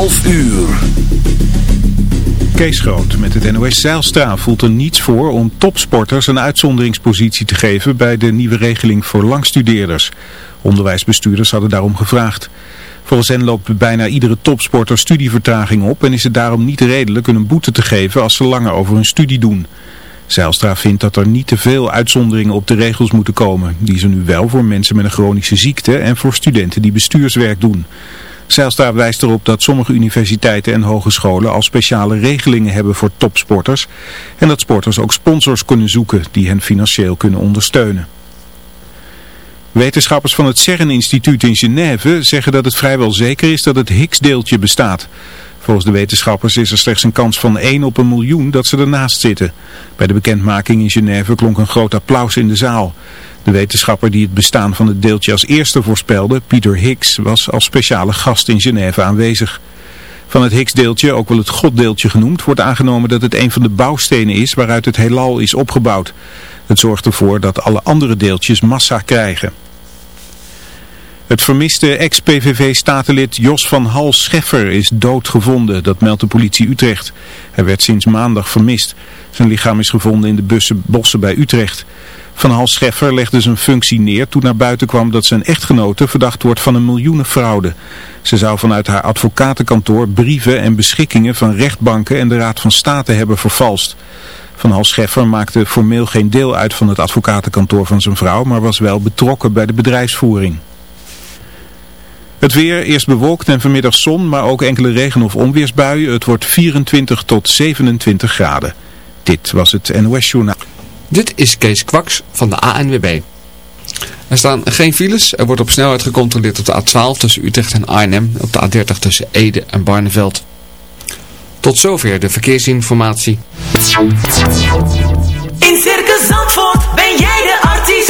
12 uur. Kees Groot met het NOS Zeilstra voelt er niets voor om topsporters een uitzonderingspositie te geven bij de nieuwe regeling voor langstudeerders. Onderwijsbestuurders hadden daarom gevraagd. Volgens hen loopt bijna iedere topsporter studievertraging op en is het daarom niet redelijk een boete te geven als ze langer over hun studie doen. Zijlstra vindt dat er niet te veel uitzonderingen op de regels moeten komen. Die ze nu wel voor mensen met een chronische ziekte en voor studenten die bestuurswerk doen. Zijlstra wijst erop dat sommige universiteiten en hogescholen al speciale regelingen hebben voor topsporters. En dat sporters ook sponsors kunnen zoeken die hen financieel kunnen ondersteunen. Wetenschappers van het CERN-instituut in Genève zeggen dat het vrijwel zeker is dat het Higgs-deeltje bestaat. Volgens de wetenschappers is er slechts een kans van 1 op een miljoen dat ze ernaast zitten. Bij de bekendmaking in Genève klonk een groot applaus in de zaal. De wetenschapper die het bestaan van het deeltje als eerste voorspelde, Peter Higgs, was als speciale gast in Genève aanwezig. Van het Higgs-deeltje, ook wel het goddeeltje genoemd, wordt aangenomen dat het een van de bouwstenen is waaruit het heelal is opgebouwd. Het zorgt ervoor dat alle andere deeltjes massa krijgen. Het vermiste ex-PVV-statenlid Jos van Hals Scheffer is doodgevonden, dat meldt de politie Utrecht. Hij werd sinds maandag vermist. Zijn lichaam is gevonden in de bussen, bossen bij Utrecht. Van Hals Scheffer legde zijn functie neer toen naar buiten kwam dat zijn echtgenote verdacht wordt van een miljoenenfraude. Ze zou vanuit haar advocatenkantoor brieven en beschikkingen van rechtbanken en de Raad van State hebben vervalst. Van Hals Scheffer maakte formeel geen deel uit van het advocatenkantoor van zijn vrouw, maar was wel betrokken bij de bedrijfsvoering. Het weer, eerst bewolkt en vanmiddag zon, maar ook enkele regen- of onweersbuien. Het wordt 24 tot 27 graden. Dit was het NOS Journaal. Dit is Kees Kwaks van de ANWB. Er staan geen files. Er wordt op snelheid gecontroleerd op de A12 tussen Utrecht en Arnhem. Op de A30 tussen Ede en Barneveld. Tot zover de verkeersinformatie. In Circus Zandvoort ben jij de artiest.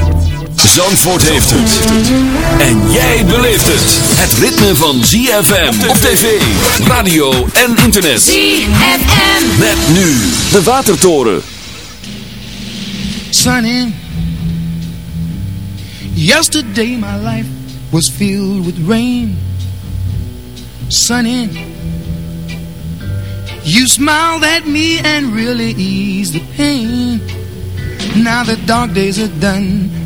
Zandvoort heeft het. En jij beleeft het. Het ritme van ZFM op tv, radio en internet. ZFM. Met nu de Watertoren. Sunny. Yesterday my life was filled with rain. Sunny. You smiled at me and really eased the pain. Now the dark days are done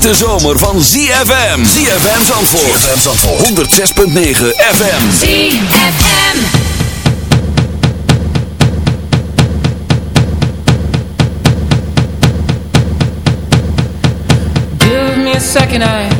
hete zomer van ZFM. ZFM Zandvoort. ZFM Zandvoort. 106.9 FM. ZFM. Give me a second eye.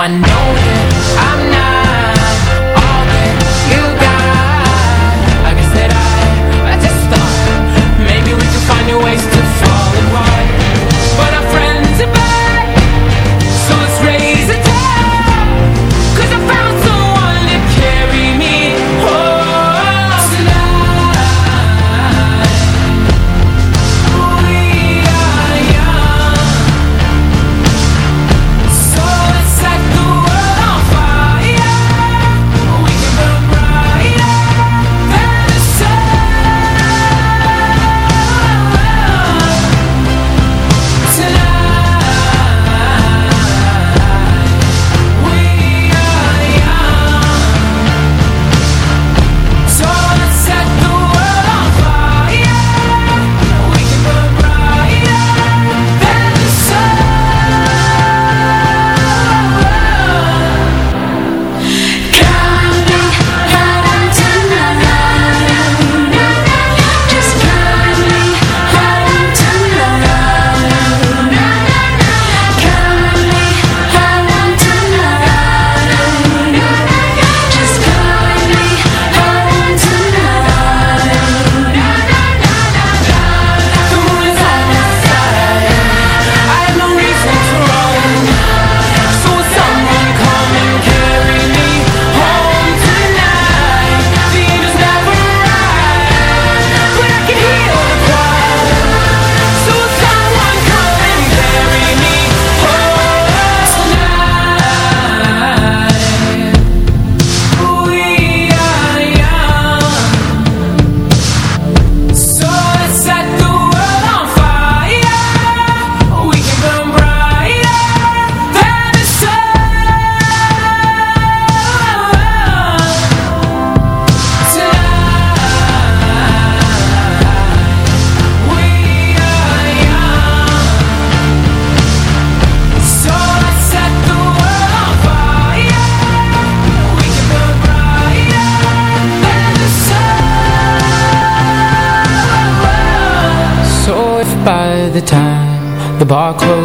I know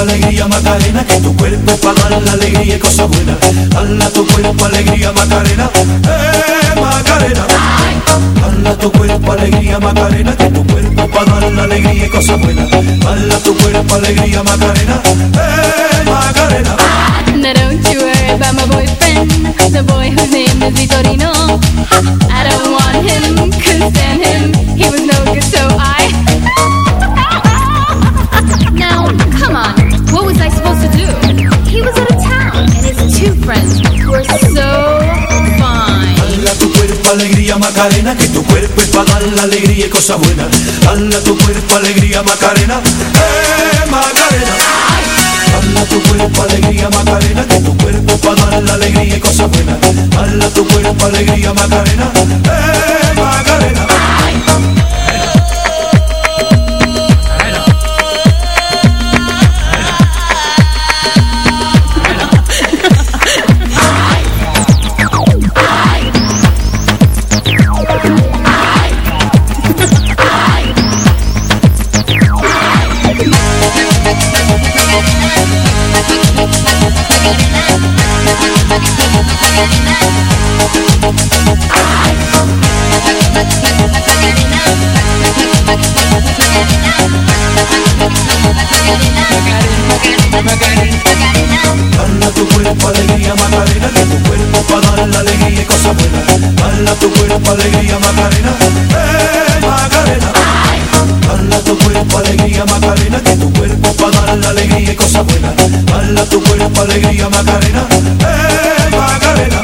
Alegría Macarena, que tu cuerpo para dar la alegría y cosas buenas. Dala tu cuerpo alegría Macarena, eh Macarena. Dala tu cuerpo alegría Macarena, que tu cuerpo para dar la alegría y cosas buenas. Dala tu cuerpo alegría Macarena, eh Macarena. Now don't you worry about my boyfriend The boy whose Macarena, que tu cuerpo es para dar la alegría y cosas buenas. Dale a tu cuerpo alegría Macarena, eh Macarena. Dale a tu cuerpo alegría Macarena, que tu cuerpo para dar la alegría y cosas buenas. Dale a tu cuerpo alegría Macarena, eh Macarena. Cuerpo alegría Macarena, eh Macarena.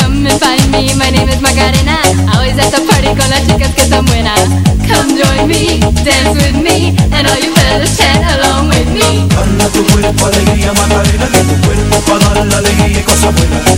Come and find me, my name is Macarena Always at the party con las chicas que están buenas Come join me, dance with me And all you fellas chat along with me Bala tu cuerpo alegría Macarena, que tu cuerpo para dar la alegría y cosas buenas.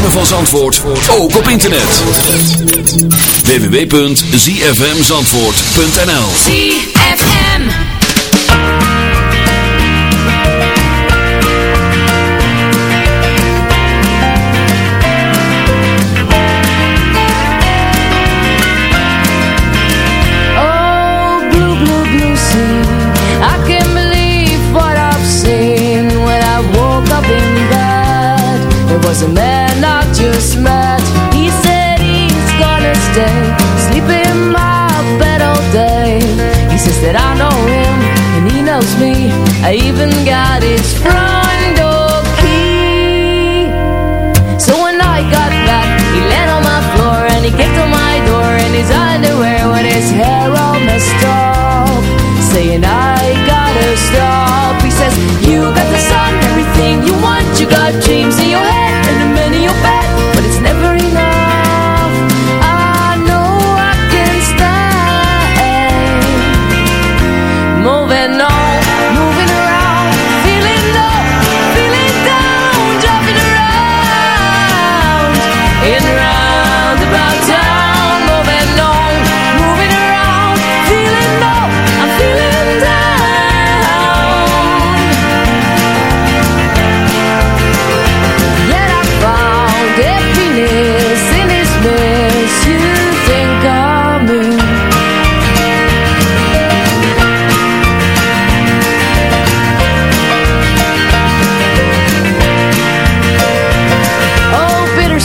ritme van Zandvoort, ook op internet. www.zfmzandvoort.nl ZFM. Oh, blue, blue, blue sea. I can't believe what I've seen when I woke up in bed. There was a sleeping in my bed all day. He says that I know him and he knows me. I even got his front door key. So when I got back, he landed on my floor and he kicked on my door in his underwear with his hair all messed up, saying I gotta stop.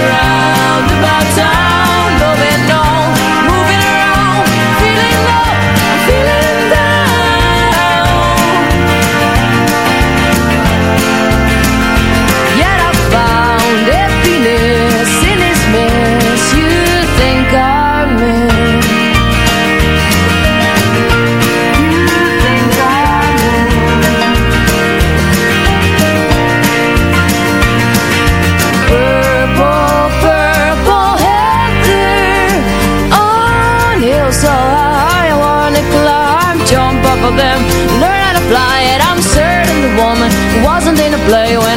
in roundabout town,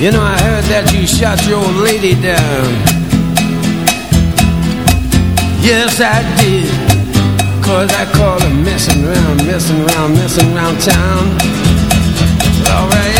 you know I heard that you shot your old lady down. Yes I did, cause I caught her messing around, messing around, messing around town. Alright.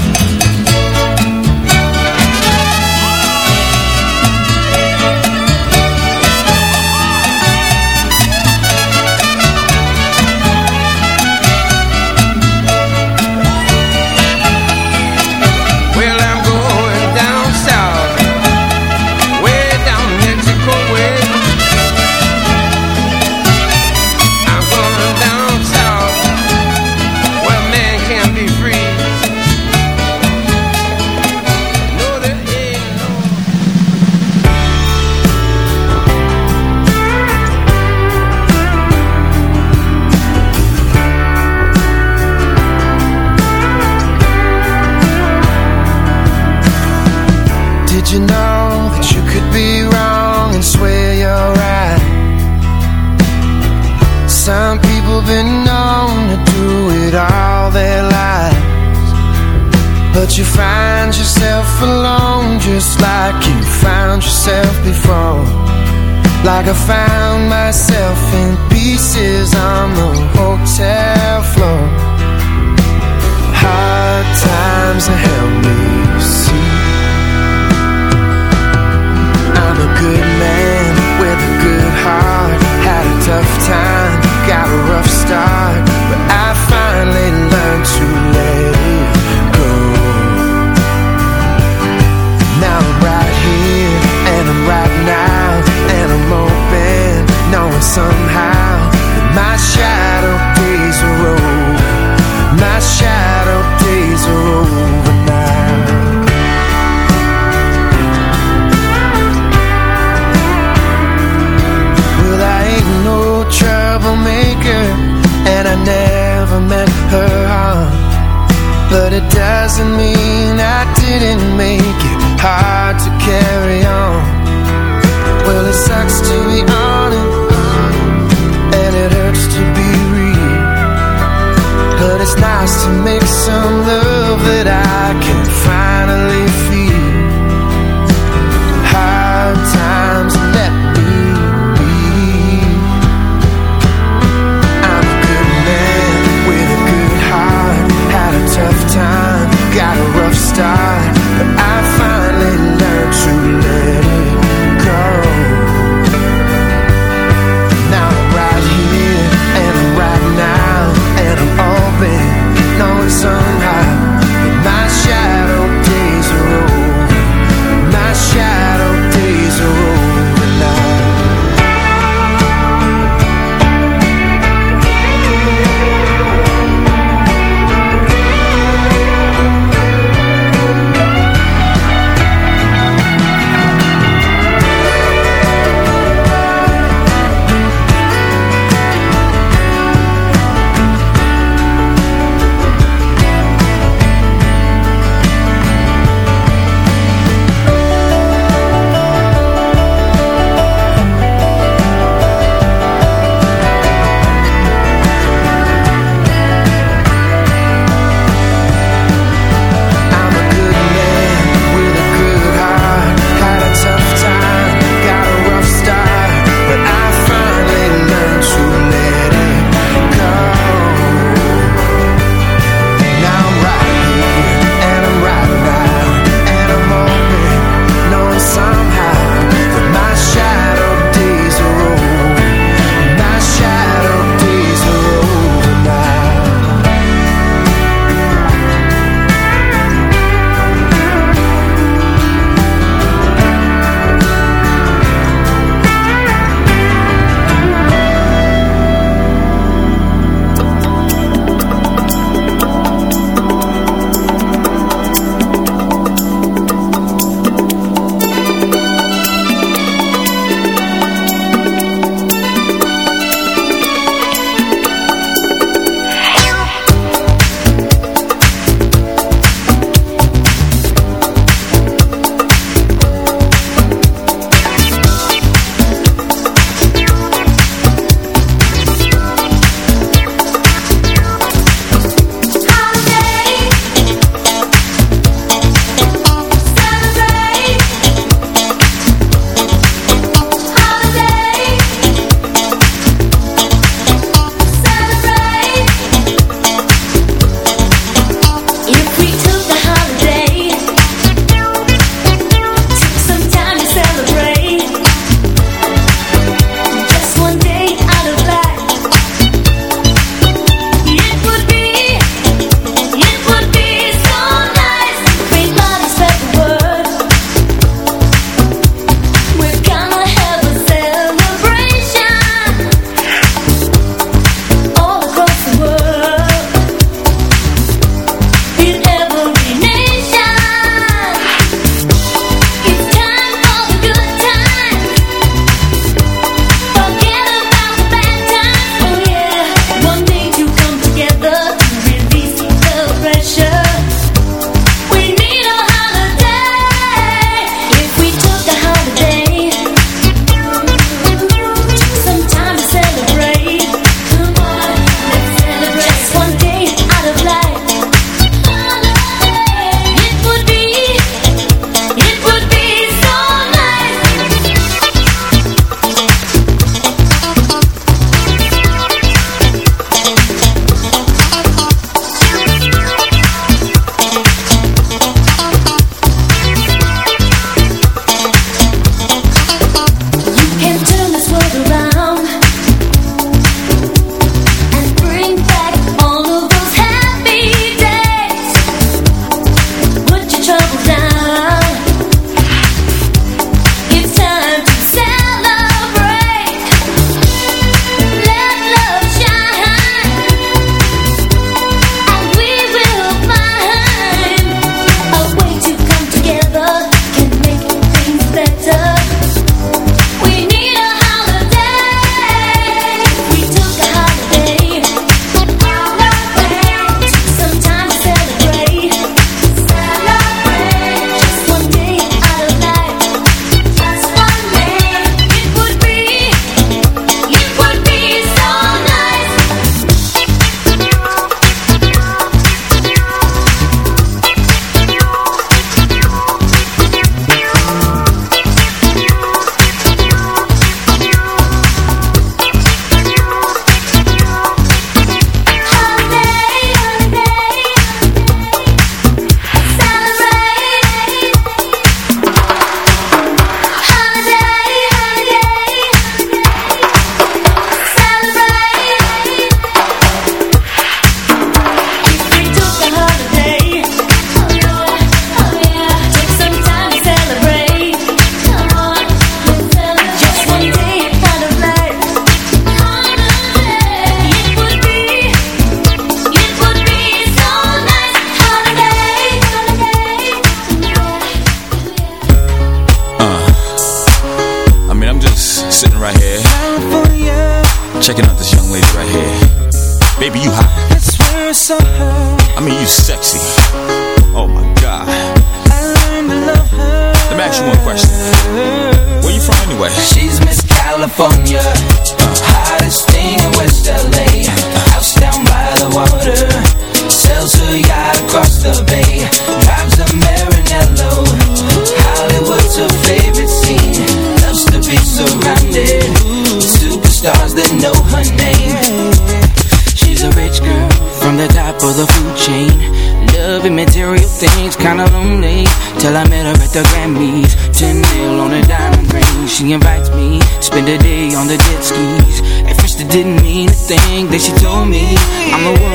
She invites me spend a day on the jet skis. At first it didn't mean a thing. Then she told me I'm the one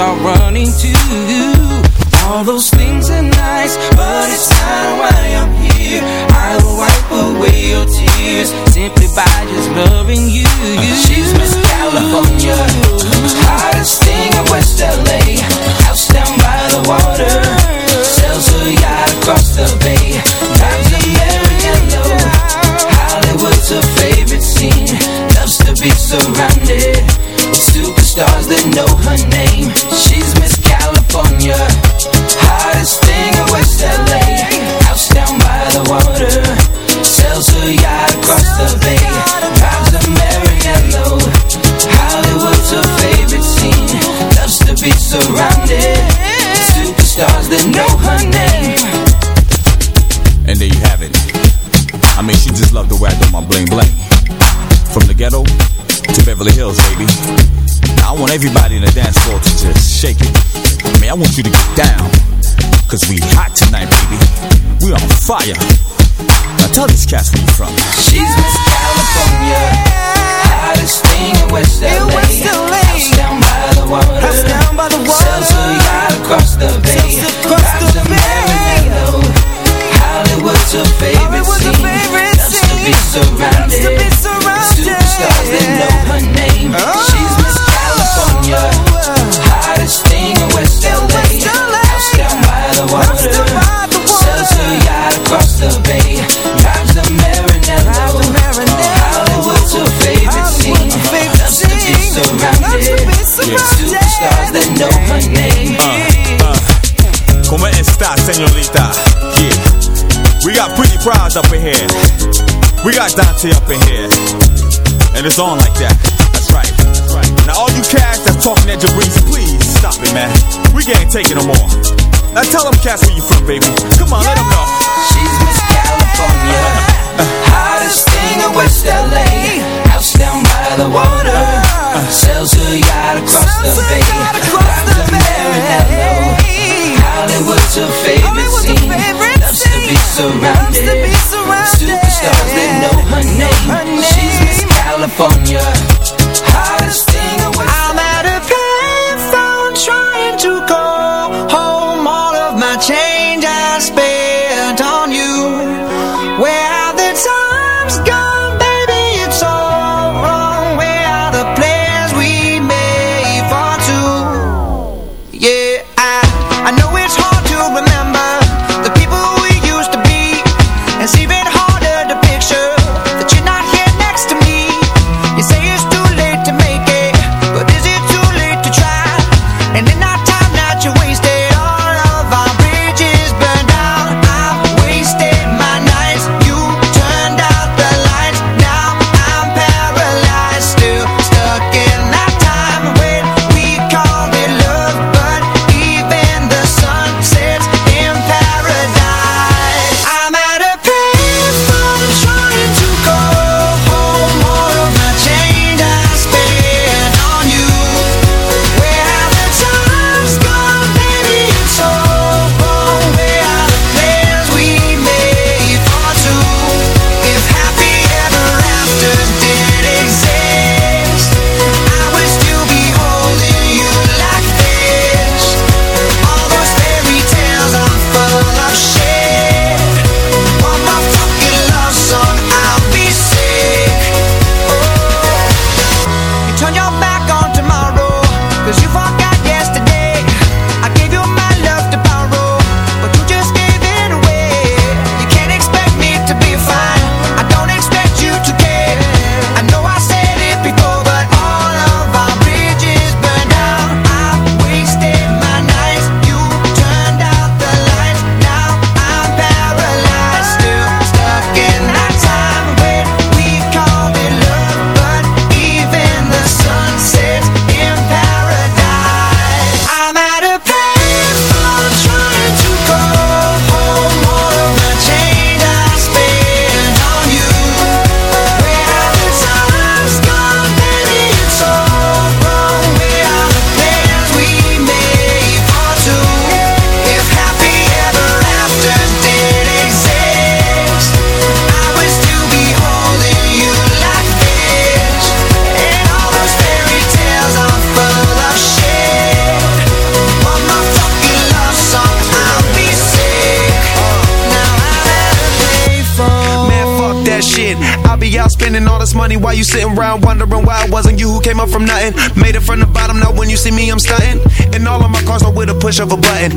are running too. All those things are nice, but it's not why I'm here. I will wipe away your tears simply by just loving you. She's Miss California, hottest thing in West LA. House down by the water, sails her yacht across the bay. Drives a Maranello, Hollywood's her favorite scene. Loves to be surrounded know her name. She's Miss California, hottest thing in West LA. House down by the water, sails her yacht across the bay. Drives a Maranello, Hollywood's her favorite scene. Loves to be surrounded superstars that know her name. And there you have it. I mean, she just loved the way I do my bling bling. From the ghetto to Beverly Hills, baby. Now I want everybody in the dance floor to just shake it. I mean, I want you to get down. Cause we hot tonight, baby. We on fire. Now tell these cats where you from. She's Miss California, hottest thing in West LA. House down by the water, House down by the water. sails her yacht across the bay. Drives a Maranello, Hollywood's her favorite scene. Loves to be surrounded, esta, señorita? Yeah. We got pretty prize up in here. We got Dante up in here. And it's on like that. That's right. That's right. Now all you cats that's talking that Jabrizi, please stop it, man. We can't take it no more. Now tell them cats where you from, baby. Come on, let them know. She's Miss California, hottest thing in West LA. House down by the water, sails her yacht across the bay. Drives a Maranello, Hollywood's her favorite scene. Loves to be surrounded, with superstars that know her name. She's Miss California, hottest you sitting around wondering why it wasn't you who came up from nothing. Made it from the bottom, now when you see me, I'm stunting. And all of my cars are with a push of a button.